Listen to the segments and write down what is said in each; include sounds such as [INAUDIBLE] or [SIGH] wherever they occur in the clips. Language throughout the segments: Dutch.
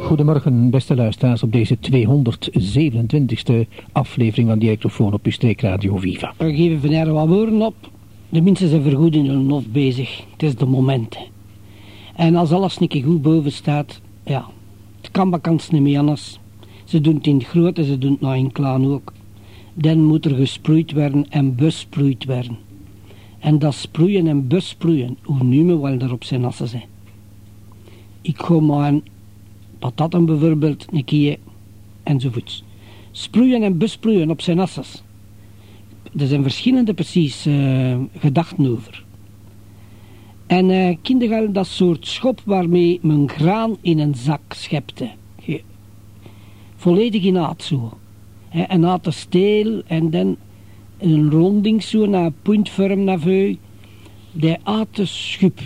Goedemorgen, beste luisteraars, op deze 227e aflevering van Directofoon op uw streekradio Viva. We geven vandaag wat woorden op. De mensen zijn vergoed in hun hof bezig. Het is de momenten. En als alles een goed boven staat, ja, het kan bekans niet meer anders. Ze doen het in het groot en ze doen het nou in klein ook. Dan moet er gesproeid worden en besproeid werden. En dat sproeien en besproeien, hoe nu me wel erop zijn assen zijn. Ik ga maar patatten bijvoorbeeld, een keer enzovoorts. Sproeien en besproeien op zijn asses. Er zijn verschillende precies uh, gedachten over. En uh, kinderen dat soort schop waarmee men graan in een zak schepte. volledig in aard zo. En aard de steel en dan een ronding zo naar puntvorm naar veu. De aard de schub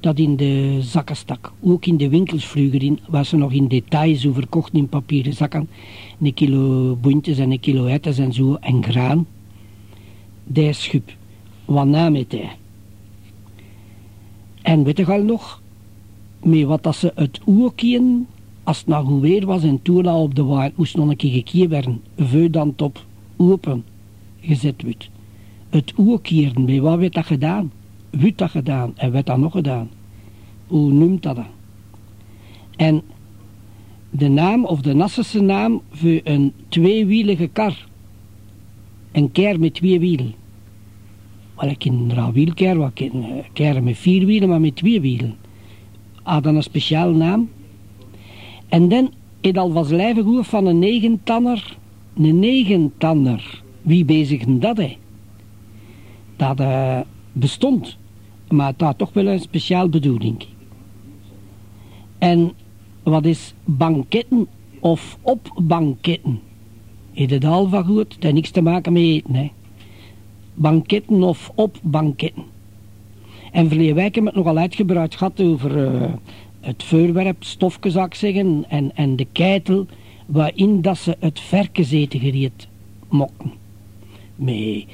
dat in de zakken stak. Ook in de winkels vroeger in, waar ze nog in detail zo verkocht in papieren zakken. Een kilo boentjes en een kilo etten en zo en graan. Die schub. Wat naam het hij? En weet je al nog, met wat dat ze het oerkien, als het nou goed weer was en toen op de waard moest nog een keer gekeerd werden, veu dan op open gezet wordt. Het oerkieren, bij wat werd dat gedaan? Wie dat gedaan en werd dat nog gedaan? Hoe noemt dat? En de naam of de Nassense naam voor een tweewielige kar. Een ker met twee wielen. Wel, ik een rawielker, wat een eh, ker met vier wielen, maar met twee wielen. Had dan een speciaal naam. En dan het al was lijven goed van een negentanner. Een negentanner. Wie bezig dat hij? Dat uh, bestond. Maar het had toch wel een speciaal bedoeling. En wat is banketten of op banketten? Is het al van goed? Het heeft niks te maken met eten, hè. Banketten of op banketten. En verleden week hebben het nogal uitgebreid gehad over uh, het voorwerp, stofje zou ik zeggen, en, en de keitel waarin dat ze het verkezeten gereed mokken. Met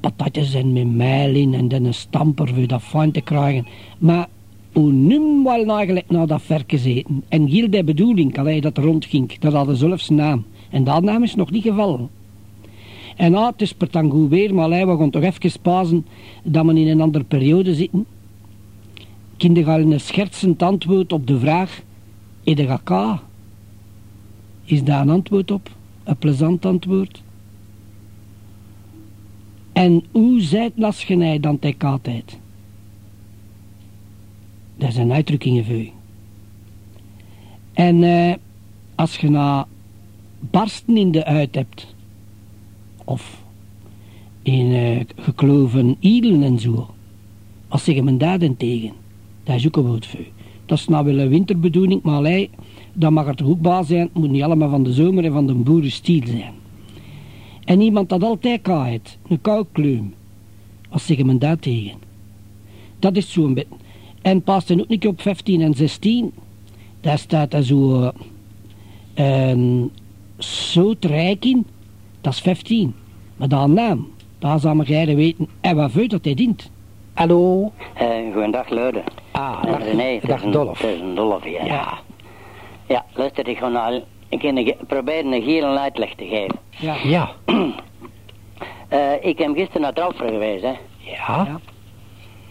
patatjes en met mijl in en dan een stamper voor dat fijn te krijgen. Maar nu wel eigenlijk naar dat verkezeten. En heel de bedoeling, allee, dat rondging, dat hadden zelfs naam. En dat naam is nog niet gevallen. En ah, het is per goed weer, maar allee, we gaan toch even pazen dat we in een andere periode zitten. Kinderen gaan een schertsend antwoord op de vraag, Edegaka. Is daar een antwoord op? Een plezant antwoord? En hoe zijt lasgenij dan tegen Dat zijn uitdrukkingen voor. En eh, als je nou barsten in de uit hebt, of in uh, gekloven ielen en zo, wat zeggen men daar dan tegen? Dat is ook een woord. Dat is nou wel een winterbedoeling, maar allee, dat mag er toch ook baas zijn. Het moet niet allemaal van de zomer en van de boerenstiel zijn. En iemand dat altijd kaait, een koukleum. Wat zeggen men daar tegen? Dat is zo'n beetje. En past er ook niet op 15 en 16. Daar staat er zo een soort rijk in. Dat is 15. Maar dan naam, daar zal maar weten en wat voor dat hij dient. Hallo? Uh, goedendag, Luiden. Ah, dag, René, dag Dolf. Het is een Dolf, ja. Ja. Ja, luister, ik ga nou, ik probeer een gele uitleg te geven. Ja. Ja. uh, ik heb gisteren naar Tralfer geweest, hè. Ja. ja.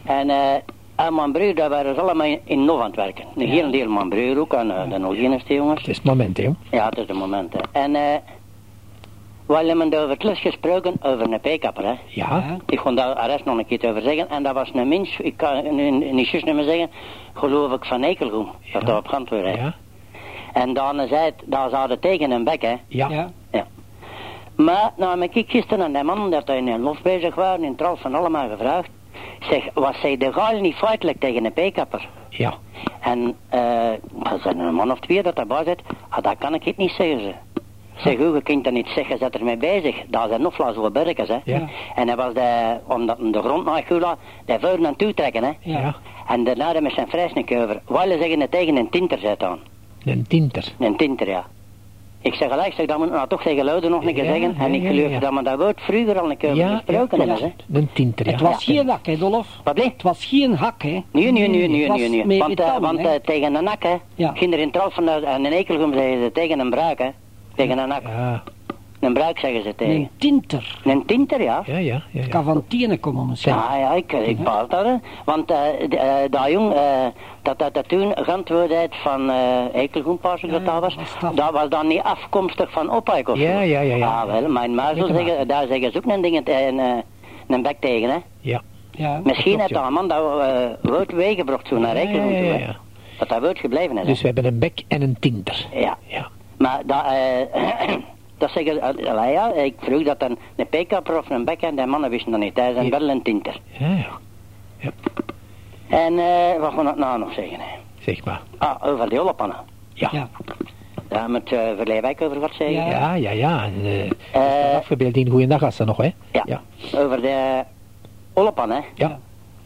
En uh, en mijn broer, daar waren ze allemaal in Nov aan het werken. Een heel deel mijn broer ook, en uh, de nog enigste jongens. Het is het moment, hè? Ja, het is het moment, hè. En uh, we hebben over het les gesproken over een peekapper, hè. Ja. Ik kon daar rest nog een keer over zeggen. En dat was een mens, ik kan niet juist niet meer zeggen, geloof ik van Ekelgoem. Dat ja. daar op Gantwoord, hè. Ja. En dan zei het, daar zouden tegen een bek, hè. Ja. ja. ja. Maar, nou, heb ik gisteren aan die man, dat hij in een lof bezig was, in trouw van allemaal gevraagd. Zeg, was zij de gaal niet feitelijk tegen een peekapper? Ja. En uh, er zijn een man of twee dat daarbij zit. Ah, dat kan ik het niet zeggen, ze. Zeg, hoe, je kunt dat niet zeggen, zet ermee bezig. Dat zijn nog zo berkens, hè. Ja. En hij was de, omdat de grond naar lag, de vuur naar toe trekken, hè. Ja. En daarna met zijn vreselijk over. Willen zeggen het tegen een tinter zet aan. Een tinter? Een tinter, ja. Ik zeg gelijk, zeg, dat moet nou toch tegen Luiden nog een keer Ja, zeggen. En ik geloof ja. dat we dat woord vroeger al een keer besproken hebben. Hè. Een tinter. Het was geen hak, hè, Dolf? Wat? Het was geen hak, hè? Nee, nee, nee, nee, nee, nee. Want, eh, want eh, tegen een nak, hè. Ging er in trouw van de- en in Ekelgum zeggen ze tegen een bruik, hè. Tegen een nak. Een bruik zeggen ze tegen. Een tinter. Een tinter, ja. ja, ja. ja, ja. Kan van tienen komen misschien. Ja, ja, ik, ik baal dat, hè. Want eh d- eh, dat jong, eh, dat, dat, dat toen geantwoord heeft van eh Ja, dat dat was, was dat. dat was dan niet afkomstig van Opijk of Ja, zo. ja, ja, ja. Ah, wel, mijn muizel zeggen, maar. daar zeggen ze ook een ding, een, een bek tegen, hè. Ja. Ja. Misschien heeft dat een man dat uh, woord meegebracht zo naar Ja, Ekelgroen ja, toe, ja, hè. Dat dat woord gebleven is, hè. Dus we hebben een bek en een tinter. Ja. Ja. Maar dat, eh [CLEARS THROAT] dat zeggen, uh, allee, ja, ik vroeg dat een, een of een bek en die mannen wisten dat niet. Hij is een Ja. wel een tinter. Ja, ja. En eh wat gaan we nou nog zeggen? hè? Zeg maar. Ah, over die ollepannen. Ja. Ja. Daar moet uh, Verleewijk over wat zeggen. Ja. ja, ja. ja. En, eh, Eh, afgebeeld in Goeiedag als nog, hè? ja. Ja. Over de ollepannen. Ja.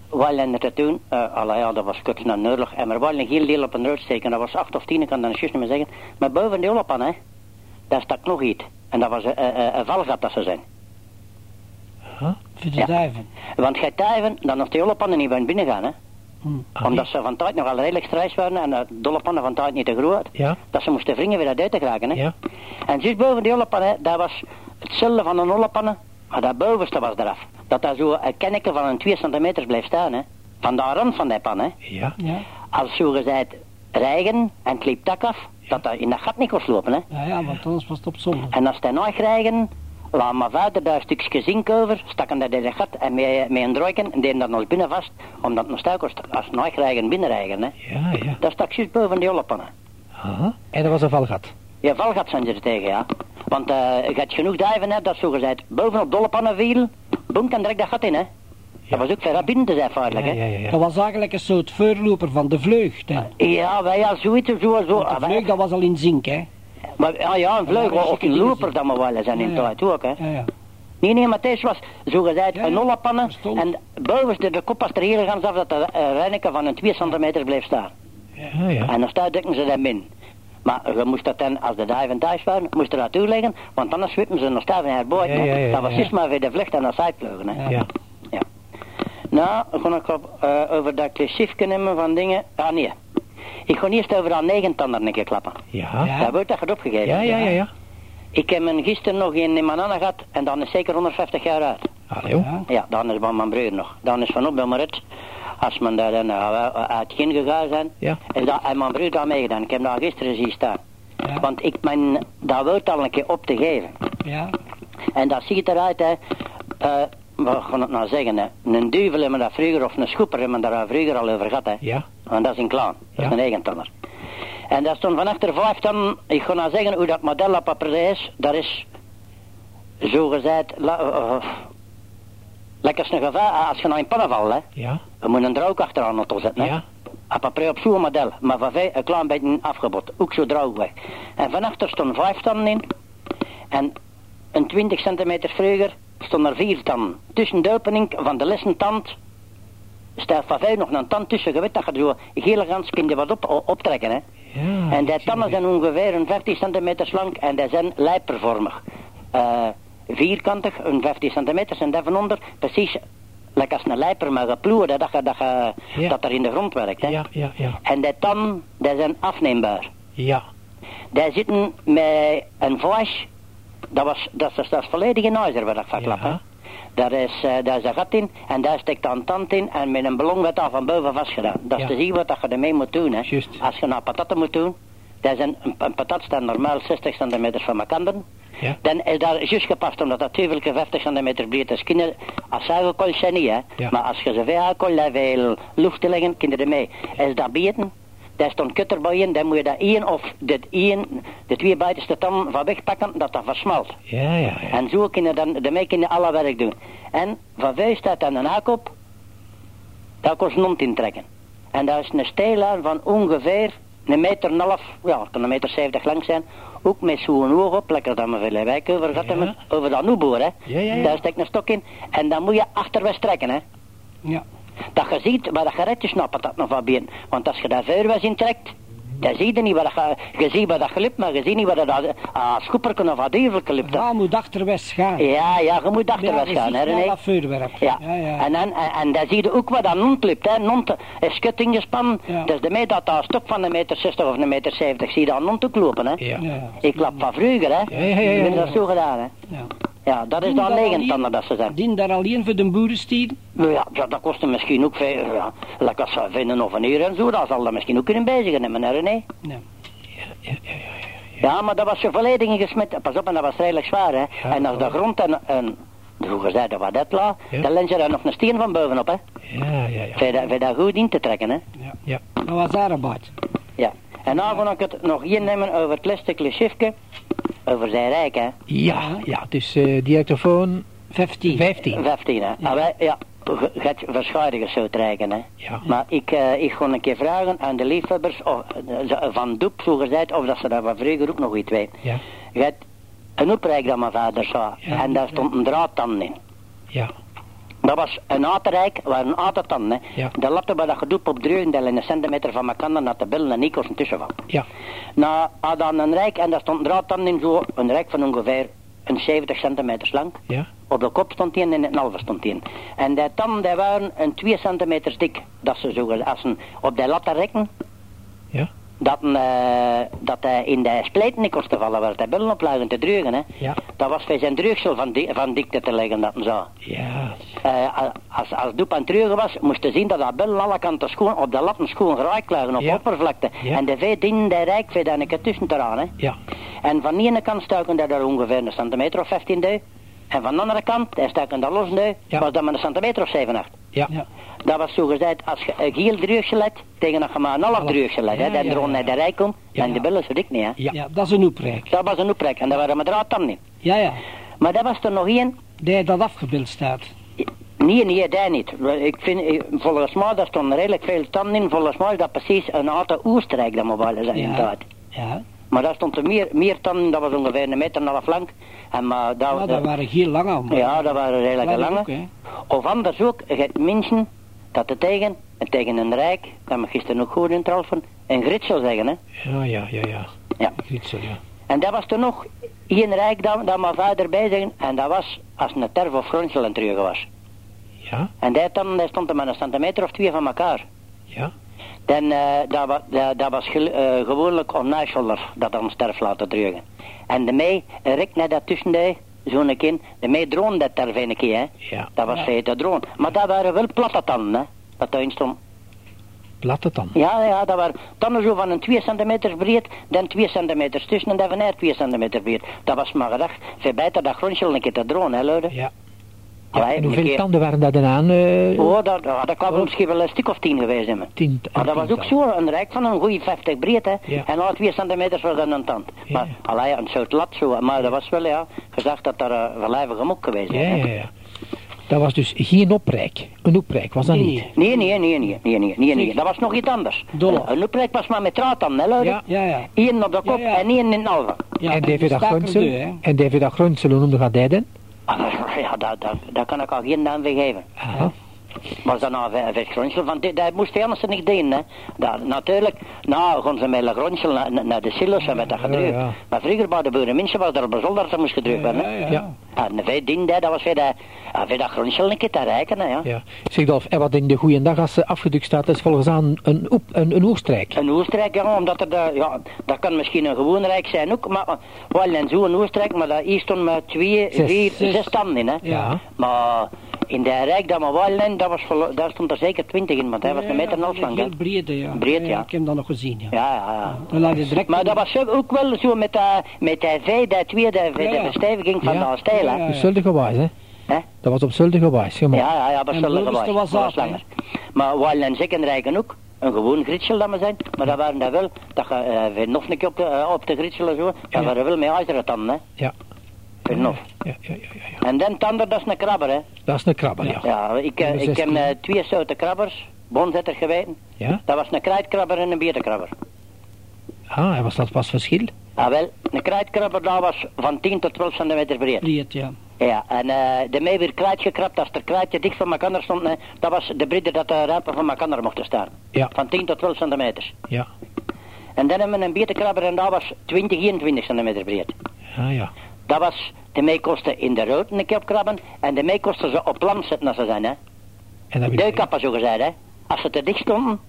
Wij lenden dat toen, uh, allee, ja, dat was kort na de oorlog. En er waren een heel deel op een rood steken. Dat was acht of tien, ik kan dat juist niet meer zeggen. Maar boven die ollepannen, daar stak nog iets. En dat was een uh, uh, valgat dat ze zijn. Huh? Voor de Ja. duiven. Want gij duiven, dan nog die ollepannen niet bij binnen gaan, hè. Hm. Ah, Omdat ze van tijd nogal redelijk strijs waren en de dollepannen van tijd niet te groot. Ja. Dat ze moesten wringen weer uit uit te geraken, hè. Ja. En juist boven die ollepannen, daar was hetzelfde van een ollepannen, maar dat bovenste was eraf. Dat daar zo een kenneke van een 2 centimeter blijft staan, hè. Van de rand van die pan, hè. Ja. Ja. Als zo gezegd regen en het liep tak af, dat dat in dat gat niet kon slopen, hè. Ja, ja, want anders was het op zondag. En als het nog regen, laat mijn vader daar een stukje zink over, stakken dat in dat gat en met, met een drooiken en deden dat nog binnen vast, omdat het nog was als het nog regen binnenregen, hè. Ja, ja. Dat stak juist boven die ollepannen. Aha. En dat was een valgat. Ja, valgat zijn ze er tegen, ja. Want eh je hebt genoeg duiven, hè, dat zo gezegd bovenop dollepannen viel, boem, kan direct dat gat in, hè. Dat was ook ver binnen te zijn, feitelijk, Ja, hè. ja, ja. ja. Dat was eigenlijk een soort voorloper van de vleugd, hè. Ja, wij ja, zoiets, zo, zo. De ah, vleugd, dat was al in zink, hè. Maar, ja, ja, een vleugel Ja, of zeker een loper dat we wel zijn in Ja, de ja. tijd ook, hè. Ja, ja. Nee, nee, maar deze was zo gezegd Ja, een verstond. en bovenste de kop was er heel gans af dat de uh, renneke van een 2 centimeter bleef staan. Ja, ja. En dan stuiten ze hem in. Maar je moest dat dan, als de duiven thuis waren, moest je dat toeleggen, want anders witten ze nog. Ja, ja, ja, dat was ja. juist maar weer de vlucht en de zijvleugelen. Hè. Ja. Ja. Nou, dan ga ik op, eh, over dat clichifje nemen van dingen. Ah nee. Ik ga eerst over dat negentander een keer klappen. Ja. Ja. Dat wordt dat gaat opgegeven. Ja, ja, ja, ja. Ik heb hem gisteren nog in, mijn gehad en dan is zeker 150 jaar uit. Allee. Ja. Ja, dan is van mijn broer nog. Dan is vanop bij Marit. Als men daar dan uh, uit ging gegaan zijn, Ja. is dat, en mijn broer daar meegedaan. Ik heb daar gisteren zien staan. Ja. Want ik ben dat woord al een keer op te geven. Ja. En dat ziet eruit, hè. eh, wat gaan het nou zeggen, hè. Een duivel hebben we dat vroeger, of een schoeper hebben we daar vroeger al over gehad, hè. Ja. Want dat is een klaan, dat Ja. is een negentonner. En dat stond van achter vijf ton, ik ga nou zeggen hoe dat model op papier is, dat is, zo gezegd, la, uh, lekker een gevaar, als je nou in pannen valt, hè. Ja. We moeten een droog achteraan zetten, hè. Ja. Op papier op zo'n model, maar van vijf een klein beetje afgebot, ook zo droog weg. En van achter stond vijf tonnen in, en een 20 centimeter vroeger stond er vier tonnen. Tussen de opening van de lessentand staat van vijf nog een tand tussen. Je weet dat je zo gele gans kun je wat op, optrekken, hè. Ja. En die tanden zijn ongeveer een 15 centimeter lang en die zijn lijpervormig. Eh, vierkantig, een 15 centimeter en daar van onder precies, lekker als een lijper, maar geploerd, hè, dat, dat, Ja. dat er in de grond werkt. Hè. Ja, ja, ja. En die tanden, die zijn afneembaar. Ja. Die zitten met een vaas, dat, was, dat, is, dat is volledig in ijzer waar dat van klap, hè. Ja. Daar is, eh, daar is een gat in en daar steekt dan tand in en met een ballon werd daar van boven vastgedaan. Dat is Ja. te zien wat dat je ermee moet doen. Hè. Als je nou patatten moet doen, dat is een, een, patat staat normaal 60 centimeter van elkaar. Ja. Dan is daar juist gepast omdat dat 50 centimeter breed is. Kinderen, als ze kon zijn niet, hè. Ja. Maar als je ze veel kon, veel lucht te leggen, kinderen ermee. Is dat beten, daar stond kutter bij in, dan moet je dat één of dit één, de twee buitenste tanden van wegpakken, dat dat versmalt. Ja, ja, ja. En zo kunnen dan, daarmee kunnen alle werk doen. En van vuist staat dan een haak op, daar kost een hond intrekken. En daar is een stijl aan van ongeveer een meter en een half, ja, kan een meter zeventig lang zijn. Ook met zo'n oog op, lekker dat we veel wijk over Ja. hebben, over dat noeboer, hè. Ja, ja, ja. Daar steekt een stok in en dan moet je achterweg trekken, hè. Ja. Dat je ziet waar dat is snappen dat nog van binnen. Want als je daar vuurwes in trekt, Dat zie je niet wat je, je ziet wat dat glipt, maar je ziet niet wat dat aan schoeperken of aan duivelken lipt. Ja, moet achterwest gaan. Ja, ja, je moet achterweg gaan, hè, René. dat vuurwerk. Ja. ja, ja. En, dan, en, en dan zie je ook wat aan nont lipt, hè. Nont is schut ingespannen, Ja. dus de meter dat daar een stuk van een meter 60 of een meter 70, zie je aan nont ook lopen, hè. Ja. Ja. Ik klap van vroeger, hè. Ja, ja, ja, ja, Ik heb dat zo gedaan, hè. Ja. Ja, dat is dan daar negen alleen- tanden dat ze zijn. Dien daar alleen voor de boerenstier? Nou Ja, ja, dat kostte misschien ook veel, ja. Lekker ze vinden of een uur en zo, dat zal dat misschien ook kunnen bezig nemen, hè, René. Ja. Ja, maar dat was zo volledig ingesmet. Pas op, en dat was redelijk zwaar, hè. Ja, en als de ja. grond en, en vroeger zei dat wat dat la, Ja. dan lens je daar nog een steen van bovenop, hè. Ja, ja, ja. Voor je dat- je goed in te trekken, hè. Ja. Ja. Dat was arbeid. En dan ga ik het nog hier nemen over het laatste klusjefke. Over zijn rijk, hè. Ja, ja, dus eh dictafoon 15. 15. 15, hè. Ja. wij, ja, gaat verschuiven zo trekken, hè. Ja. Maar ik, eh, ik ga een keer vragen aan de liefhebbers of, eh, van Doep, zo gezegd, of dat ze daar van vroeger ook nog iets weten. Ja, Je hebt een oprijk dat mijn vader zei. Ja. En daar stond een draadtand in. ja, Dat was een aterrijk, waar een atertand, hè. Ja. Dat lapte bij dat gedoep op dreun, in een centimeter van elkaar, naar de billen en Nikos tussen van. ja, Nou, had dan een rijk en daar stond een draadtand in, zo, een rijk van ongeveer een 70 centimeter lang. ja, Op de kop stond hij en in het halve stond hij. En die tanden die waren een 2 centimeter dik. Dat ze zo, als ze op die latten rekken, ja, dat, een, eh, dat hij in de kost te vallen, de billen op lagen te drugen, hè. ja, Dat was voor zijn drugsel van, di van dikte te leggen, dat hij zo. ja, Eh, als, als Doep aan het was, moest je zien dat dat billen alle kanten schoon, op de latten schoon geraakt lagen, op Ja. oppervlakte. Ja. En de vee dienen de rijk voor daar een keer tussen te gaan, hè. ja, En van de ene kant stuiken daar daar ongeveer een centimeter of 15 dui. En van de andere kant, daar stuiken daar los dui, Ja. was dat maar een centimeter of 7, 8. ja, Ja. Dat was zo gezegd, als je een geel drugsje let, tegen een je maar een half Half. drugsje let, hè. Ja, Dat er ja. naar de rijk komt, Ja. en de billen zo dik niet, hè. ja, Ja, dat is een oeprijk. Dat was een oprek, en daar waren met draadtanden in. Ja, ja. Maar dat was er nog één, Die dat afgebeeld staat. Nee, nee, dat niet. Ik vind, volgens mij, daar stonden redelijk veel tanden in. Volgens mij is dat precies een aantal oestrijk dat moet wel zijn in Ja. Maar daar stond er meer, meer tanden, dat was ongeveer een meter en half lang. En maar dat, Ja, dat waren heel lang al. maar- ja, dat waren redelijk Lang lange. ook. Of anders ook, je hebt mensen dat te tegen, en tegen een rijk, dat me gisteren ook goed in van, een gritsel zeggen, hè. ja, ja, ja, ja, Ja. Gritsel, ja, En dat was er nog één rijk dat, dat mijn vader bij zeggen, en dat was als een terf of gronsel aan was. ja, En die tanden, die stond er maar een centimeter of twee van elkaar. ja, Dan, eh, dat, wa- dat, dat was eh, gewoonlijk dat dan sterf laten drugen. En de mei rikt net dat tussen de zo'n kind, de mei droon dat daar een keer, hè. ja, Dat was Ja. feite droon. Maar dat waren wel platte tanden, hè. Dat daarin stond. platte dan. Ja, ja, dat waren tanden zo van een 2 centimeter breed, dan 2 centimeter tussen en dan van 2 centimeter breed. Dat was maar gedacht, veel beter dat grondje een keer te droon, hè, luiden. Ja. Ja. En een hoeveel keer- tanden waren dat dan aan? eh Oh, dat, ja, dat kan wel misschien wel een stuk of tien geweest zijn. tien, Maar dat was ook zo, een rijk van een goede 50 breed, hè. Ja. En al 2 centimeter was dan een tand. Ja. Maar, allee, een soort lat zo. Maar dat was wel, ja, gezegd dat er uh, verlijvige mok geweest is. Ja, ja, ja. Dat was dus geen oprijk. Een oprijk was dat Nee, niet. nee. Nee, nee, nee, nee, nee, nee, nee. Dat was nog iets anders. Dolle. Een oprijk was maar met draad dan, hè, luiden? Ja. Ja, ja. Eén op de kop Ja, ja. en één in het halve. ja en David dat staken Grunsel? deur, hè. En David dat Grunsel, hoe noemde dat hij dan? Ah, Ja, dat, dat, dat kan ik al geen naam weer geven. Aha. Was dat nou een van dit, dat moest anders niet doen, hè. Dat, natuurlijk, nou gaan ze met een gronsel naar, de silos en werd dat Ja, gedrukt. ja. Maar vroeger bij de boerenmensen was er op een zolder dat moest gedrukt worden, hè. Ja, ja. Ja. En de vijf dien, dat was weer dat, weer dat gronsel een keer te rijken, hè, ja. Ja. Zeg Dolf, en wat in de goede dag als ze afgedrukt staat, is volgens aan een, oep, een, een oerstrijk. Een Oostenrijk, ja, omdat er, de, ja, dat kan misschien een gewoon rijk zijn ook, maar wel en zo'n Oostenrijk, maar dat hier stond met twee, Zes. vier, Zes. zes tanden in, hè. Ja. Maar in de rijk dat we wel dat was, daar stond er zeker twintig in, want hij was een meter en een half lang. Heel breed, ja. Breed, ja. Ik heb dat nog gezien, ja. Ja, ja, ja. Dan direct... Maar dat was ook- wel zo met, uh, met de vee, de tweede, de, de verstijving van de stijl, hè. Ja, wijs, hè? Dat was op zulke wijs, ja, maar. Ja, ja, ja, dat bovenste geweest. was Dat was langer. Maar wel en Zikkenrijken ook. Een gewoon gritsel dat we zijn. Maar dat waren dat wel. Dat je uh, nog een keer op de, eh, op de gritsel en zo. Dat Ja. waren wel met ijzeren tanden, hè. Ja. Nog. Ja, ja, ja, ja, ja. En dan tander, dat is een krabber, hè. Dat is een krabber, ja. Ja, ik, eh, ik heb 16. eh, twee soorten krabbers. Bonzetter geweten. Ja? Dat was een kruidkrabber en een bierkrabber. Ah, en was dat pas verschil? Ah, wel. Een kruidkrabber dat was van 10 tot 12 centimeter breed. Breed, ja. Ja, en eh de mee weer kruid gekrapt, als er kruidje dicht van elkaar stond, nee, dat was de breedte dat de rapen van elkaar mochten staan. Ja. Van 10 tot 12 centimeters. Ja. En dan hebben we een bietenkrabber en dat was 20, 21 centimeter breed. Ah ja. Dat was de meekosten in de rood een keer opkrabben en de meekosten ze op land zetten als ze zijn. Hè. En Duikkappen zo gezegd. Hè. Als ze te dicht stonden,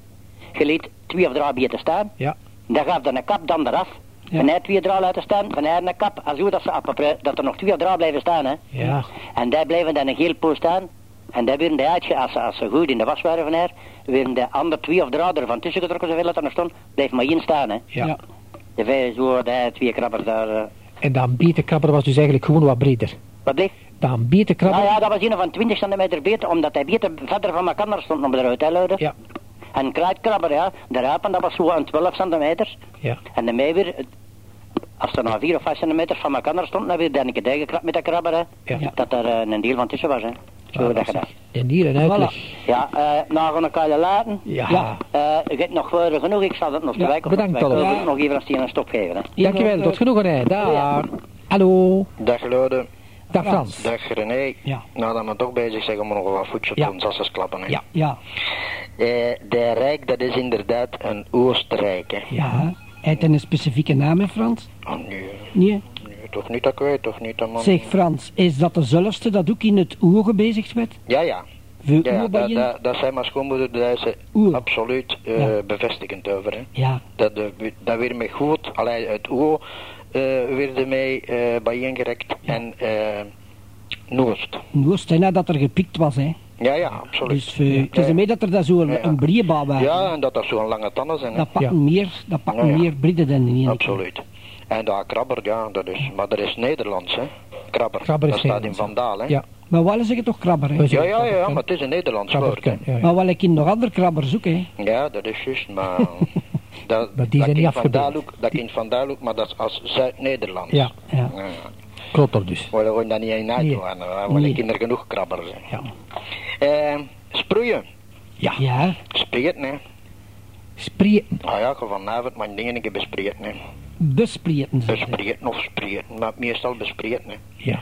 je liet twee of drie bieten staan. Ja. Dan gaf dan een kap dan eraf. Ja. Van hij twee draal laten staan, van hij een kap. Als hoe dat ze appelpre- dat er nog twee of drie blijven staan. Hè. Ja. En daar bleven dan een geel poos staan. En daar werden de uitge, als, ze- als ze goed in de was waren van haar, werden de andere twee of drie er van tussen getrokken zoveel dat er nog stond, bleef maar één staan. Hè. Ja. Ja. De vijf, zo, de twee krabbers daar. En dan bietenkrabber was dus eigenlijk gewoon wat breder. Wat bleef? Dan bietenkrabber... Nou ja, dat was een van 20 centimeter beter, omdat hij beter verder van elkaar stond om eruit te houden. Ja. En kruidkrabber, ja, de rapen, dat was zo een 12 centimeter. Ja. En de mei weer, als er nog 4 of 5 centimeter van elkaar stond, dan weer dan een keer gekrapt met de krabber, hè. Ja. Dat er eh, een deel van tussen was, hè. Zo Ah, dat gedaan. En hier een uitleg. Ja, eh nou gaan we elkaar laten. Ja. Ja. Eh, hebt nog voor genoeg, ik zal het nog te Ja, wijk of bedankt. Tolle. Ik wil nog even als die een stop geven, hè. Dankjewel, tot genoegen hè. Dag. Hallo. Dag Lode, Dag Frans. dag René. Ja. Nou, dat we toch bezig zijn om nog wat voetje Ja. te doen, zoals klappen. Hè. Ja. Ja. Eh, de Rijk, dat is inderdaad een Oostenrijk. Hè. Ja. Heeft hij een specifieke naam in Frans? Oh, nee, Nee. Toch niet dat ik weet, toch niet dat man... Zeg Frans, is dat dezelfde dat ook in het oer gebezigd werd? Ja, ja. Voor ja dat, je? dat, dat zijn mijn schoonmoeder, daar is ze Oer. absoluut eh, Ja. bevestigend over. Hè. Ja. Dat, eh, dat weer me goed, alleen het oer eh werd ermee eh bijeengerekt en eh Noest. Noost, hè, nadat er gepikt was, hè. Ja, ja, absoluut. Dus eh, het is Ja. ermee dat er daar zo'n Ja. een briebouw was. Ja, en dat dat zo'n lange tanden zijn. hè. Dat pakken Ja. meer, dat pakken Ja, ja. meer briden dan in één keer. Absoluut. En dat krabber, ja, dat is, maar dat is Nederlands, hè? Krabber. Krabber dat staat in Vandaal, hè? Ja. Maar wel zeggen toch krabber, hè? Ja, ja, ja, Krabber, maar het is een Nederlands krabber, woord, hè? ja, ja. Maar wel ik in nog andere krabbers ook, hè? Ja, dat is juist, maar... [LAUGHS] dat, Maar die dat zijn niet afgebeeld. Dat kind van Daaloek, maar dat is als Zuid-Nederlands. Ja, Ja. Klopt er dus. We gaan daar niet in uit Nee. want Nee. kinderen genoeg krabbers. Ja. Eh, sproeien. Ja. Ja. Spreeten, hè? Sprieten. Nou ja, gewoon vanavond mijn dingen een keer bespreken, hè? Besprieten ze. Bespreken of spreken, maar meestal bespreken, hè? Ja.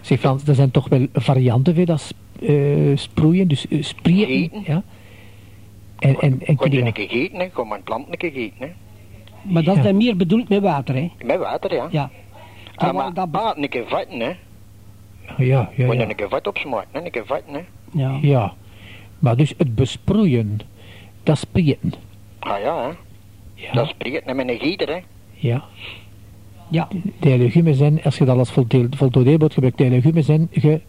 Zeg Frans, er zijn toch wel varianten van dat sp- eh, sproeien, dus uh, sprieten. Gieten. Ja. En, en, en kun Gewoon je een keer hè? Gewoon mijn plant een keer hè? Maar dat is dan meer bedoeld met water, hè? Met water, ja. Ja. Ah, maar dat, ah, een keer vatten, hè? Ja, ja, Moet je ja. een keer vat opsmaken, hè? Een keer vatten, hè? ja. Ja. Maar dus het besproeien, dat sprieten. Ah ja, hè? Ja. Dat spreekt met een gieter, hè? Ja. Ja. De legumen zijn, als je dat als voldeel- voltooideelwoord gebruikt, de legumen zijn ge...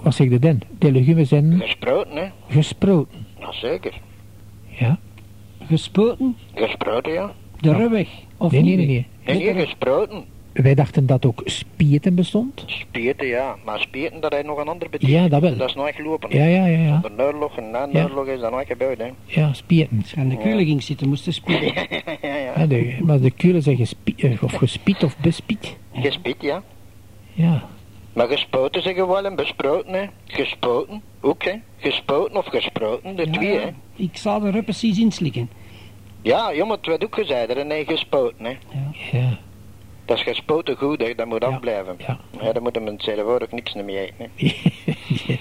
Wat zeg je dan? De legumen zijn Gesproten, hè? gesproten. Ja, zeker. Ja. Gespoten, Gesproten, ja. de ruwweg. Of Nee, nee, niet? nee, nee. Nee, nee, gesproten. Wij dachten dat ook spieten bestond. Spieten, ja. Maar spieten, dat heeft nog een ander betekenis. Ja, dat wel. Dat is nooit gelopen. Ja, ja, ja, ja. De neurlog en na neurlog is dat nooit gebeurd, hè? Ja, spieten. Aan de keulen ging zitten, moesten spieten. [LAUGHS] ja, ja. Ja, de, maar de kuren zijn gespiet, eh, of gespiet of bespiet. Gespiet, ja. Ja. Maar gespoten zeggen wel en besproten, hè? Gespoten, ook, hè? Gespoten of gesproten, de twee, hè? Ik zou er precies inslikken. Ja, jongen, het werd ook gezegd, hè? Nee, gespoten, hè? Ja. Dat is gespoten goed, hè? Dat moet Ja. afblijven. Ja. Ja, dan moeten mensen tegenwoordig niks meer eten, hè? [LAUGHS]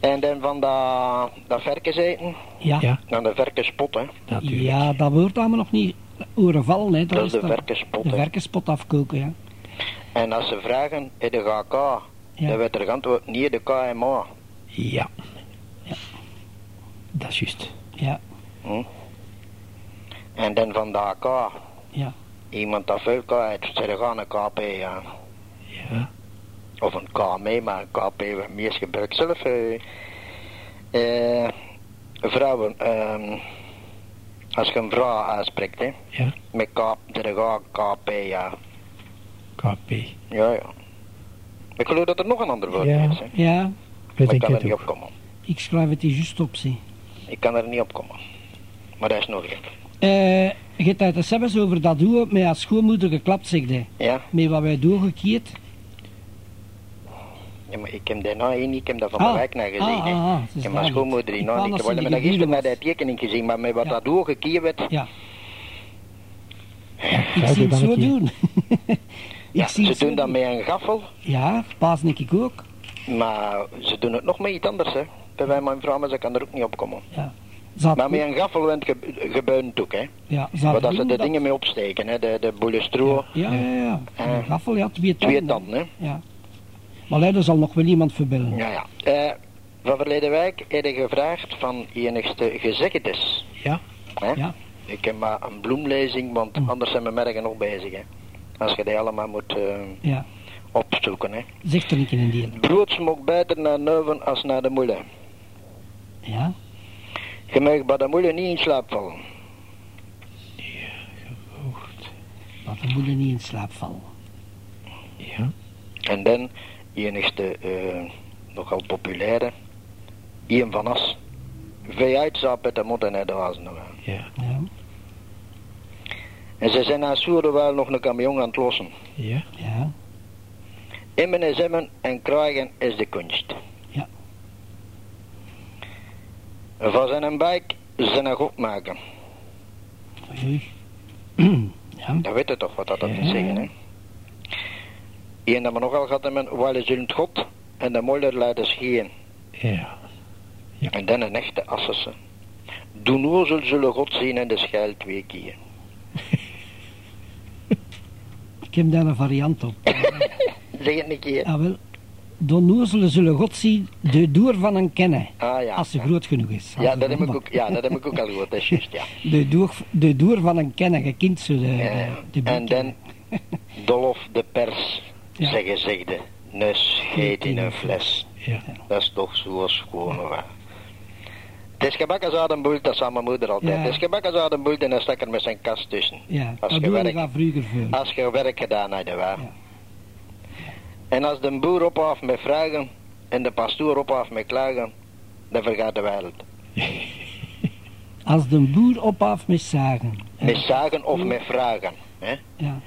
En dan van dat, dat eten, Ja. Ja, dan de varkenspot, hè? natuurlijk. Ja, dat wordt allemaal nog niet horen vallen, hè. Dat is de dan varkenspot, De hè? varkenspot afkoken, ja. En als ze vragen, is de GK, Ja. dan werd er geantwoord, niet de KMA. Ja. Dat is juist. Ja. En dan van de AK, Ja. Iemand dat veel K heeft, ze gaan een KP, ja. Ja. Of een KME, maar een KP wordt meest gebruikt zelf. eh vrouwen, ehm, als je een vrouw aanspreekt, hè, Ja. met K, de gaan KP, ja. KP. Ja, ja. Ik geloof dat er nog een ander woord Ja. is, hè. Ja. Maar ik kan er niet op komen. Ik schrijf het hier juist op, zie. Ik kan er niet op komen. Maar dat is nog één. Eh, je hebt het zelfs over dat doen met als schoonmoeder geklapt, zegde. Ja? Met wat wij doorgekeerd. ja, maar ik heb daar nou één, ik heb dat van Ah. de wijk naar gezien. Ah, hè. ah, ah, ik heb mijn schoonmoeder die Ik nou Ik heb die dat gisteren naar gebuurde de tekening gezien, maar met wat Ja. dat doorgekeerd werd. Ja. Ik zie het dan [LAUGHS] zo doen. Ja, ze doen dat met een gaffel, Ja, paas ik ook. maar ze doen het nog met iets anders, hè. Bij mij, mijn vrouw, maar ze kan er ook niet op komen. Ja. Zat Maar met een gaffel went ge gebeurt ook, hè. Ja, zat dat ze de dat- dingen mee opsteken, hè. De, de boelestro. Ja, ja, ja. Eh, Een gaffel, ja, twee tanden. Twee tanden, hè. Ja. Maar leider zal nog wel iemand verbellen. Ja, ja. Eh, van verleden week heb je gevraagd van enigste gezegdes. Ja. Hè? Ja. Ik heb maar een bloemlezing, want Hm. anders zijn mijn merken nog bezig, hè. Als je die allemaal moet eh, Ja. opzoeken, hè. Zeg er niet in een deel. Brood smokt beter naar Neuven als naar de moele. Ja. Je mag bij de niet in slaap vallen. Dan moet je niet in slaap vallen. Ja. En dan, enigste eh, nogal populaire, Ian van As. Veel uitzappen, dat moet naar de wazen nog aan. Ja. Ja. En ze zijn naar Soeren wel nog een camion aan het lossen. Ja. Ja. Immen en zemmen en krijgen is de kunst. Ja. Van zijn bijk zijn een god maken. [CLEARS THROAT] Ja. Dan weet je toch wat dat, dat Ja. wil zeggen, hè? Eén dat we nogal gehad hebben, wel zullen het god en de moeder laten scheen. Ja. En dan een echte assessen. Doen ozel zullen God zien en de schuil twee keer. [LAUGHS] Ik heb daar een variant op. [LAUGHS] Zeg het een keer. Ah wel. De nozelen zullen God zien, de door van een kennen. Ah ja. Als ze groot genoeg is. Ja, dat heb ik ook, ja, dat heb ik ook al gehoord, dat is juist, ja. De door, de door van een kennen, je kind Ja, de, ja. de En dan Dolof de pers, Ja. zeggen zegde, een scheet in een fles. Ja. Dat is toch zo schoon, hoor. Het is gebakken als een boel, dat zei mijn moeder altijd. Het is gebakken als een boel en dan stak er met zijn kast tussen. Ja, Als dat je doen we werkt. van vroeger veel. Als je werk gedaan had, waar. En als de boer opaf met vragen en de pastoor opaf met klagen, dan vergaat de wereld. [LAUGHS] Als de boer opaf met zagen. Met zagen of met vragen. Hè? Ja.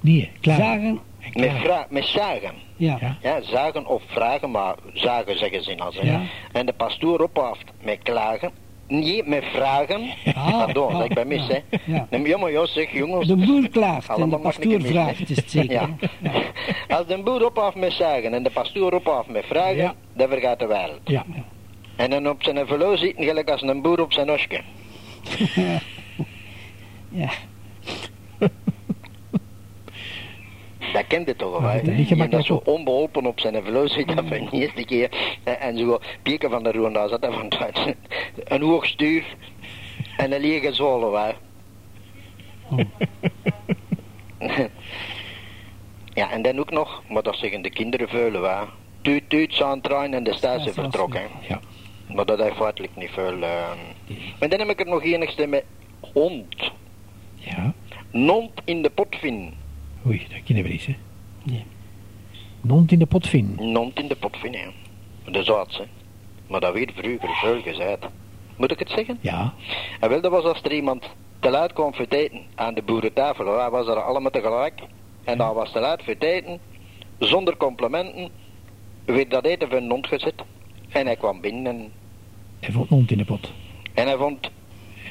Nee, klaar. Zagen, En Met, vra met zagen. ja. Ja. Ja, zagen of vragen, maar zagen zeggen ze als. hè. Ja. En de pastoor opaf met klagen. Nee, met vragen. Ah, Pardon, dat ik ben mis, ja. hè. Ja. Maar jongen, joh, zeg jongens. De boer klaagt en de pastoor mis, vraagt, is het zeker. Ja. hè? Ja. [LAUGHS] Als de boer opaf met zagen en de pastoor opaf met vragen, dan vergaat de wereld. Ja. En dan op zijn velo zitten gelijk als een boer op zijn osje. [LAUGHS] Ja. [LAUGHS] Dat kent je toch, Maar hè? Die dat zo onbeholpen op zijn zit, dat van de eerste keer. En- En zo pieken van de roen, daar zat hij van. [LAUGHS] Een hoog stuur en een lege zolen, hè. [LAUGHS] Ja, en dan ook nog, maar dat zeggen de kinderen veulen, hè. Tuut, tuut, trein en de staat ze vertrokken. Ja. Maar dat heeft feitelijk niet veel. eh. Maar dan heb ik er nog enigste met hond. Ja. Nond in de pot vinden. Oei, dat kennen we niet, hè. Nee. Nont in de pot vinden. Nond in de pot vinden, ja. De zaad, hè. Maar dat werd vroeger veel gezegd. Moet ik het zeggen? Ja. En wel, dat was als er iemand te laat kwam voor het eten aan de boerentafel. Hij was er allemaal tegelijk. En dan was te laat voor het eten. Zonder complimenten. Werd dat eten een hond gezet. En hij kwam binnen en, Hij vond nont in de pot. en hij vond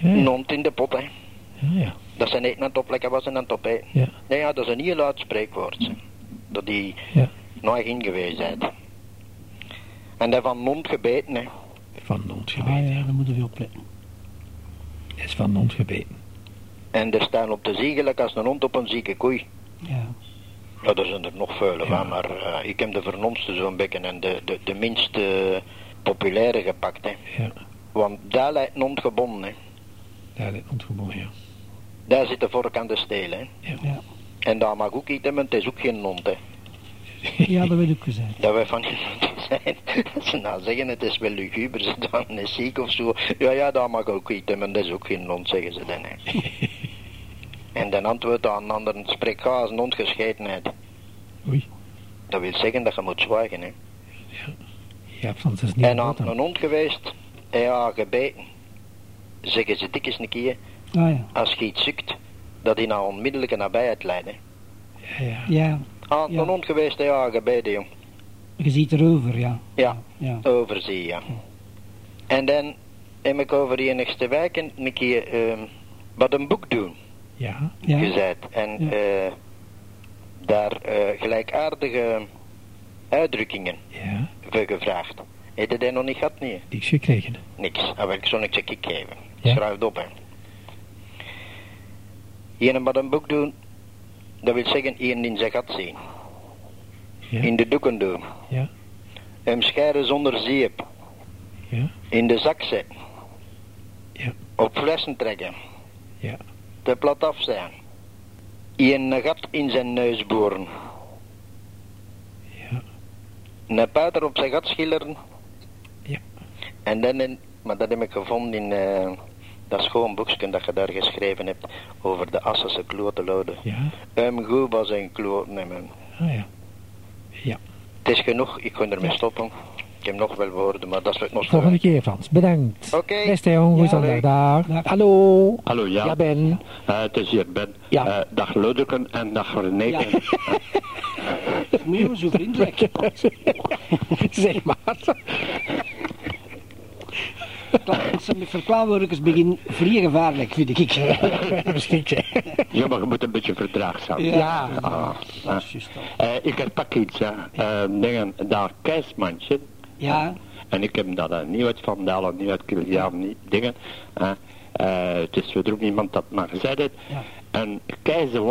Ja. hond in de pot, hè. Ja, ja. Dat zijn eten aan het oplekken was en aan het opeten. Ja. Nee, ja, dat is een heel luid spreekwoord. Dat die Ja. nooit in geweest zijn. En dat van mond gebeten, hè. Van Ah gebeten. ja, daar moeten we opletten. Dat is van nont gebeten. En er staan op de zee gelijk als een hond op een zieke koei. Ja. Ja, er zijn er nog vele, Ja. van, maar eh, ik heb de vernomste zo'n beetje en de, de, de minst populaire gepakt, hè. Ja. Want daar lijkt een hond gebonden, hè. Daar ligt nont gebonden, ja. Daar zit de vork aan de stelen, hè. Ja. En daar mag ook eten, maar het is ook geen hond, hè. [LAUGHS] ja, dat weet ik gezegd. Dat wij van zijn. Dat [LAUGHS] ze nou zeggen, het is wel luguber, ze dan is ziek of zo. Ja, ja, daar mag ook eten, maar dat is ook geen hond, zeggen ze dan, hè. [LAUGHS] En dan antwoordt aan een ander, spreek ga als een hond gescheitenheid. Oei. Dat wil zeggen dat je moet zwijgen, hè. Ja, Frans is niet En aan een hond geweest, ja, gebeten. Zeggen ze dik eens een keer, Ah ja. als je iets zoekt, dat hij naar onmiddellijke nabijheid leidt, hè. Ja, ja. Ja, Aan Ja. een hond geweest, ja, gebeten, jong. je ziet erover, ja. Ja, Ja. overzee, ja. En dan heb ik over die enigste wijken een keer ehm, wat een boek doen Ja. Ja. gezet. En Ja. eh, daar eh, gelijkaardige uitdrukkingen Ja. voor gevraagd. Heb je dat nog niet gehad? Nee. Niks gekregen. Niks. En ik zou niks een kick geven. Ja. Schrijf het op, hè. Hier met een boek doen, dat wil zeggen hier in zijn gat zien. Ja. In de doeken doen. Ja. Hem scheiden zonder zeep. Ja. In de zak zetten. Ja. Op flessen trekken. Ja. Te plat af zijn. Een gat in zijn neus boren. Ja. Een puiter op zijn gat schilderen. Ja. En dan, in, maar dat heb ik gevonden in eh, dat schoon boekje dat je daar geschreven hebt over de Assense klotenloden. Ja. Hem goed was een kloot nemen. Ah ja. Ja. Het is genoeg, ik kon ermee Ja. stoppen. Ik heb nog wel woorden, maar dat is het nog Volgende keer Frans. Bedankt. Oké. Beste jongen, goeie Ja. Hallo. Hallo, ja. Ja, Ben. Eh, het is hier Ben. Ja. Eh, dag Ludeken en dag René. Ja. [LAUGHS] Zo vriendelijk. [LAUGHS] zeg maar. Verkwaalwoordjes beginnen, vrij gevaarlijk, vind ik. [LAUGHS] Misschien. Ja, maar je moet een beetje verdraagzaam zijn. Ja. Ah, Dat is juist al. eh, ik heb pak iets, hè. Eh, dingen, dat keismandje. Ja, En ik heb dat eh, niet uit Van Dalen, niet uit Kiliaan, niet dingen. Eh, het is ook niemand dat maar gezegd heeft. Ja. En keizer.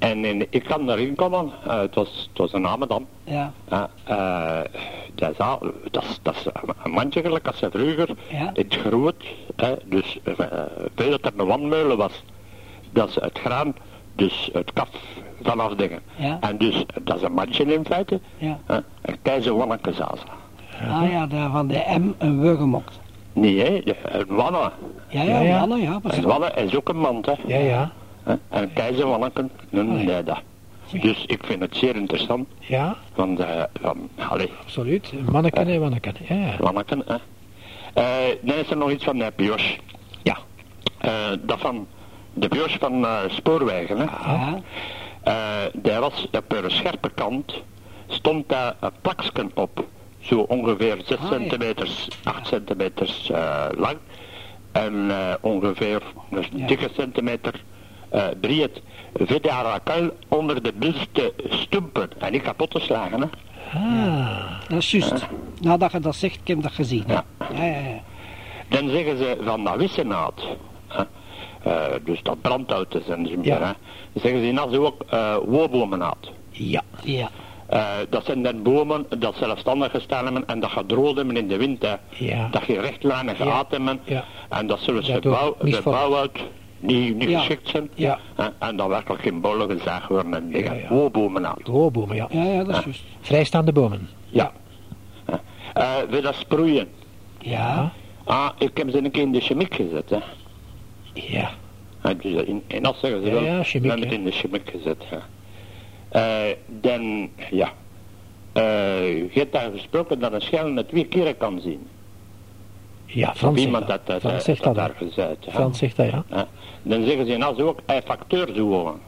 En in, ik kan erin komen, eh, het, was, het was een Amedam. ja, Ja, eh, dat, is al, dat, is, dat is een mandje gelijk als ze vroeger Ja. in het groot, hè, dus eh, veel dat er een wandmeulen was, dat is het graan, dus het kaf vanaf dingen. Ja. En dus dat is een mandje in feite, ja. een keizer wanneke zaza. Ah ja, daar van de M een wurgemokt. Nee, hè, de- een wanne. Ja, Ja, ja, ja. ja, ja, Een wanne is ook een mand, hè. Ja, ja. Hè. En een keizer wanneken, noemen die dat. Dus ik vind het zeer interessant, Ja, want, eh, van, allee, absoluut. Manneken en manneken. Ja. Wanneken, hè. Eh, dan is er nog iets van de Bios. Ja. Eh, dat van de Bios van eh, Spoorwegen, hè. Ja, Eh, daar was op een scherpe kant, stond daar een plaksken op. Zo ongeveer 6 Ah, ja. centimeters, 8 centimeters eh, lang. En eh, ongeveer Ja. 30 centimeter eh breed. Vidarakel onder de beste stumpen. En niet kapot te slagen, hè. Ah. dat is juist. Nadat je dat zegt, ik heb dat gezien. Ja. Ja, ja, ja. Dan zeggen ze van dat wissenaad. hè. Eh, dus dat brandhout is en zo meer. Ja. Hè. Dan zeggen ze nou zo ook uh, woorbomenaad. Ja. Ja, Eh, dat zijn dan bomen dat zelfstandig gestaan hebben en dat gaat droog hebben in de wind. Hè. Ja. Dat je rechtlijnig Ja. gaat hebben. Ja. En dat zullen ze bouw, de misvormd. bouwhout niet, niet Ja. geschikt zijn. Ja. Hè. En dan werkelijk geen bollen gezaagd worden en dingen. Ja, ja. Ja. ja, ja, dat is juist. Vrijstaande bomen. Ja. Hè. Eh, wil dat sproeien? Ja, Ah, ik heb ze een keer in de chemiek gezet. Hè. Ja. Ja, dus in, in dat zeggen ze Ja, wel. ja, chemiek, we hebben het hè. in de chemiek gezet. Ja. Eh, dan, ja. Eh, je hebt daar gesproken dat een schel het twee keren kan zien. Ja, Frans zegt iemand dat. Frans zegt dat dat. daar. Frans zegt dat, ja. Dan zeggen ze nou zo ook, hij facteur zoeken.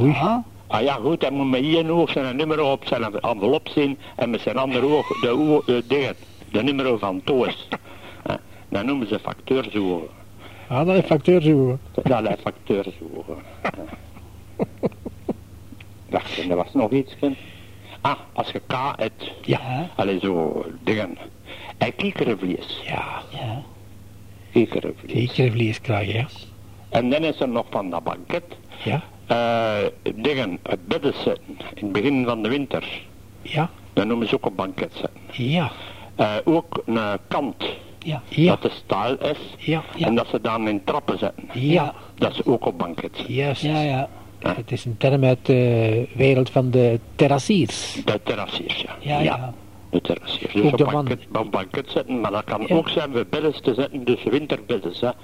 Oei. ja, Ah ja goed, hij moet met één oog zijn nummer op zijn envelop zien en met zijn andere oog de, oog, de, dingen, de nummer van Toos. [LAUGHS] Dan noemen ze facteur zoeken. Ah, dat is facteur zoeken. Dat hij facteur zoeken. [LAUGHS] Wacht, en er was nog iets. Ah, als je K hebt, ja, allee zo dingen. En kiekerenvlees. Ja. ja. Kiekerenvlees. Krijgen, ja. En dan is er nog van dat banket. Ja. eh dingen, het bedden zetten. In het begin van de winter. Ja. Dat noemen ze ook een banket zetten. Ja. Eh, ook een kant. Ja, Ja. Dat de staal is. Ja. Ja. En dat ze dan in trappen zetten. Ja. Dat is ook op banket. Juist. ja, ja. Het is een term uit de wereld van de terrassiers. De terrassiers, ja. Ja, ja. De terrassiers. Dus Ook op de banket, zetten. Maar dat kan Ja. ook zijn voor bedden te zetten. Dus winterbedden. Hè.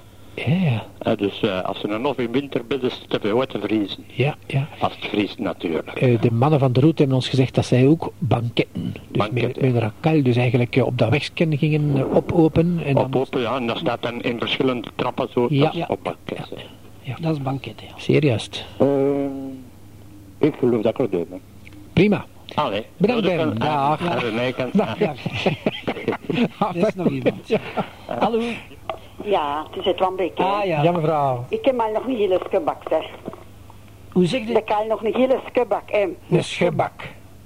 Ja. Eh, dus eh, als ze er nog in winterbedden te veel uit te vriezen. Ja. Ja. Als het vriest natuurlijk. Eh, de mannen van de route hebben ons gezegd dat zij ook banketten. Dus Banketten, met, met rakal, dus eigenlijk op dat wegscan gingen opopen. En Op dan, ja. En dat staat dan in verschillende trappen zo. Ja. Dat is Ja. op banket. hè. Dat is banket, ja. Zeer juist. Eh, ik geloof dat ik het doe. hè. Allee. Bedankt, Ben. een- Dag. en René kan- Dag. Ja, [LAUGHS] er is nog iemand. [LAUGHS] Hallo? Ja, het is het van Beek. Ah ja. Ja, mevrouw. Ik heb al nog een hele skubak, zeg. Hoe zeg je? Ik kan nog een hele skubak, hè. Een schubak.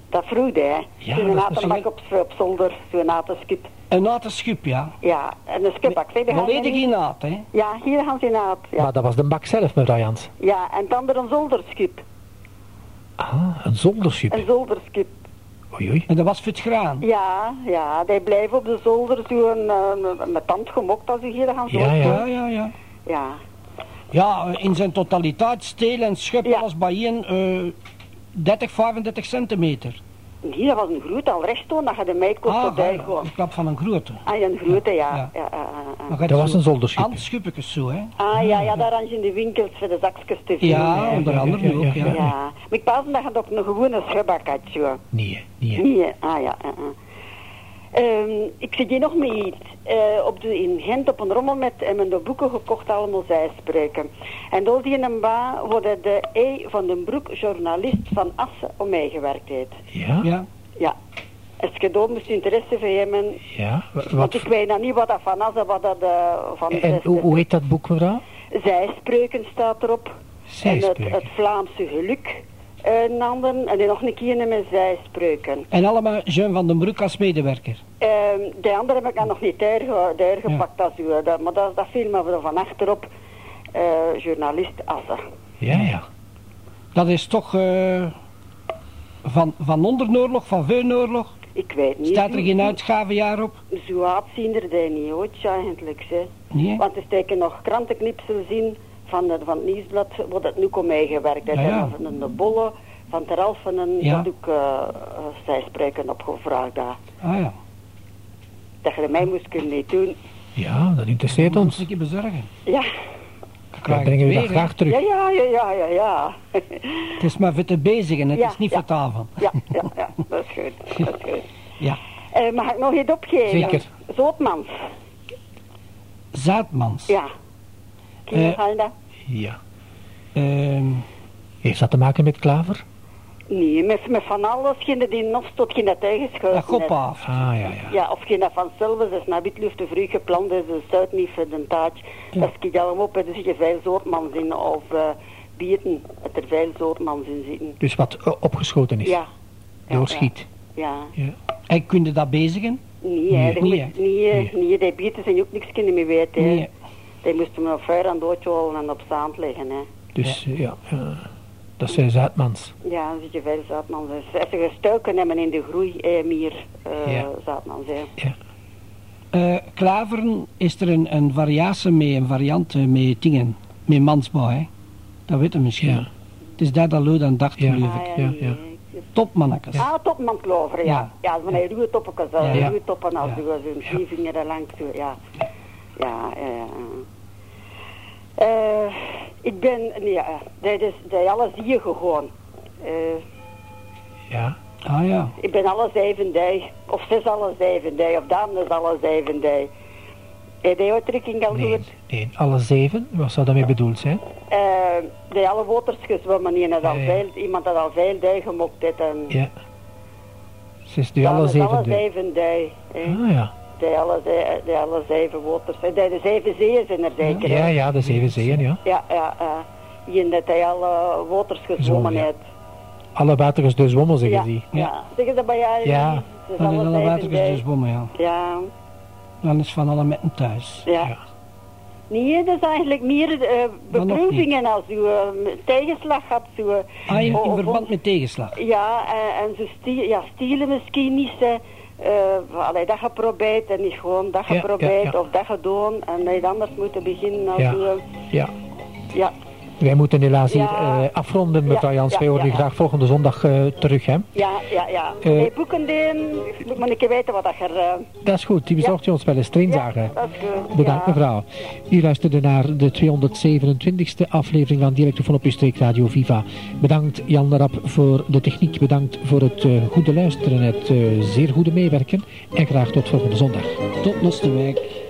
Dat vroeg hè. Ja, Zo'n dat is atenbak op, op zolder, zo'n atenskip. Een nate schip, ja. Ja, en een ze Volledig in naad, hè. Ja, hier gaan ze in aat. Ja. Maar dat was de bak zelf, mevrouw Jans. ja, en dan er een zolderskip. Ah, een zolderschip. Een zolderskip. Oei, oei. En dat was voor het graan. Ja, ja, die blijven op de zolder zo'n uh, met tand gemokt als ze hier gaan Ja, zolder. Ja, ja, ja. ja. Ja, eh, in zijn totaliteit stelen en schep Ja. alles bijeen eh 30, 35 centimeter. Hier was een groet al recht toen, dat je de meid kon Ah, gewoon. een klap van een grote. Ah, ja, een grote, ja. Ja. ja. ja, Maar ja. Dat was een zolderschip. Handschupjes zo, hè. Ah, ja, ja, daar aan in de winkels voor de zakjes te vinden. Ja, hè. onder andere ja, ook, ja, ja. ja. Ja, maar ik pas dat je ook een gewone schubak had, zo. Nee, nee. Nee, ah ja. uh, Ehm, ik zit hier nog met iets. Eh, op de, in Gent op een rommel met en mijn de boeken gekocht, allemaal zijspreken. En door die een baan worden de E van den Broek, journalist van Assen, om mij gewerkt heeft. Ja? Ja. Ja. Als je door moest interesse voor hebben, Ja. wa- want Wat, ik weet nog niet wat dat van Assen, wat dat eh, van en hoe, hoe heet dat boek, mevrouw? Zijspreuken staat erop. En het, Zijspreuken. het Vlaamse geluk. Eh, een ander, en dan nog een keer met zijspreuken. En allemaal Jean van den Broek als medewerker. Ehm, de andere heb ik dan nog niet uitge- uitgepakt als u, dat, maar dat, dat viel me van achterop. eh, journalist Assen. Ja, ja. Dat is toch eh, van, van onder de oorlog, van voor de oorlog. Ik weet niet. Staat er geen uitgavejaar op? Zo zien er die niet ooit eigenlijk. Hè. Nee. Want er steken nog krantenknipsels in van, het- van het nieuwsblad waar het nu komt meegewerkt. heeft. Ah, ja. Van de bolle, van ter Alphen, Ja. dat ook uh, zijspreken opgevraagd daar. Ah ja. Dat je mij moest kunnen niet doen. Ja, dat interesseert ons. Ik je bezorgen. Ja, Dan brengen we dat graag terug. ja, ja, ja, ja, ja. ja. Het is maar voor te bezigen, het Ja, is niet ja. voor tafel. Ja, ja, ja, dat is goed. Dat is goed. Ja. Eh, mag ik nog iets opgeven? Zeker. Zootmans, Zaadmans. ja. Ken je Eh. Ja. Ehm, Heeft dat te maken met klaver? Nee, met, met van alles, geen die nog tot geen dat tegengeschoten dat kop af. Ah, ja, ja. Ja, of geen dat vanzelf is, dus naar witlucht te vroeg gepland is, dus stuit niet voor de taart. Ja. Dat schiet allemaal op, er zitten veel soortmans in, of eh bieten, dat er veel soortmans in zitten. Dus wat eh, opgeschoten is. Ja. Ja, Doorschiet. Ja. Ja. En kun je dat bezigen? Nee, hè, Nee. die Nee, nee, Nee. die bieten zijn ook niks kunnen meer weten. Nee. Die moesten me op vuur aan doodje halen en op zand leggen. Hè. Dus ja, dat zijn Zuidmans. Ja, dan zit je veel zaadmans. Dus als ze gestuiken hebben in de groei, eh, meer eh Ja. zaadmans. Hè. Ja. Eh, klaveren is er een, een variatie mee, een variant eh, met dingen, met mansbouw, hè. Dat weet je misschien. Ja. Het is daar dat Lou aan dacht, Ja. geloof Ah, ik. ja, nee. ja. Ah, Topmannekes. topmanklover, ja. Ja. Ja, van die ruwe toppen, zo. Ja. Ruwe toppen als Ja. zo, zo'n vier vingeren lang, ja. Ja, ja. Eh, ik ben, ja, dat is, dat alles hier gewoon. Eh, Ja. Ah ja. ik ben alle zeven dagen, of zes alle zeven dagen, of dan is alle zeven dagen. Heb je die uitdrukking al Nee, gehoord? nee, alle zeven. Wat zou daarmee bedoeld zijn? Eh, die alle waters gezwommen in, dat al veel, iemand dat al veel dagen gemokt heeft. En Ja. Alle is zeven. alle zeven dagen. hè. Ah ja. Ze- die alle zeven waters. En die de zeven zeeën zijn er zeker. Ja, ja, de zeven zeeën, ja. Ja, ja, ja. Hier dat hij alle waters gezwommen ja. heeft. Alle waters de zwommen, zeggen Ja, die. ja. Zeggen ze bij jou? Ja. Dat is alle dagen. dus bommen, ja. Ja. Dan is van alle metten thuis. Ja. Ja. Nee, dat is eigenlijk meer eh beproevingen als u eh, tegenslag had. Zo, eh, Ah, in, in verband met tegenslag. Ja, en, en ze stie- ja, stielen misschien niet. Eh allee, dat geprobeerd en niet gewoon dat geprobeerd ja, ja. of dat gedaan en dat je anders moeten beginnen. Als Ja. Ja. Wij moeten helaas hier eh, afronden, mevrouw Ja, Jans. ja, Wij horen u graag volgende zondag eh, terug, hè. Ja, ja, ja. Eh, nee, boeken die, moet maar een keer weten wat dat er... Dat is goed, die bezorgt u ons wel eens. Trainzagen. ja, dat is goed. Bedankt ja. mevrouw. U luisterde naar de 227e aflevering van Dialectofoon op uw streek Radio Viva. Bedankt Jan de Rap voor de techniek. Bedankt voor het eh, goede luisteren, het eh, zeer goede meewerken. En graag tot volgende zondag. Tot Nosterwijk.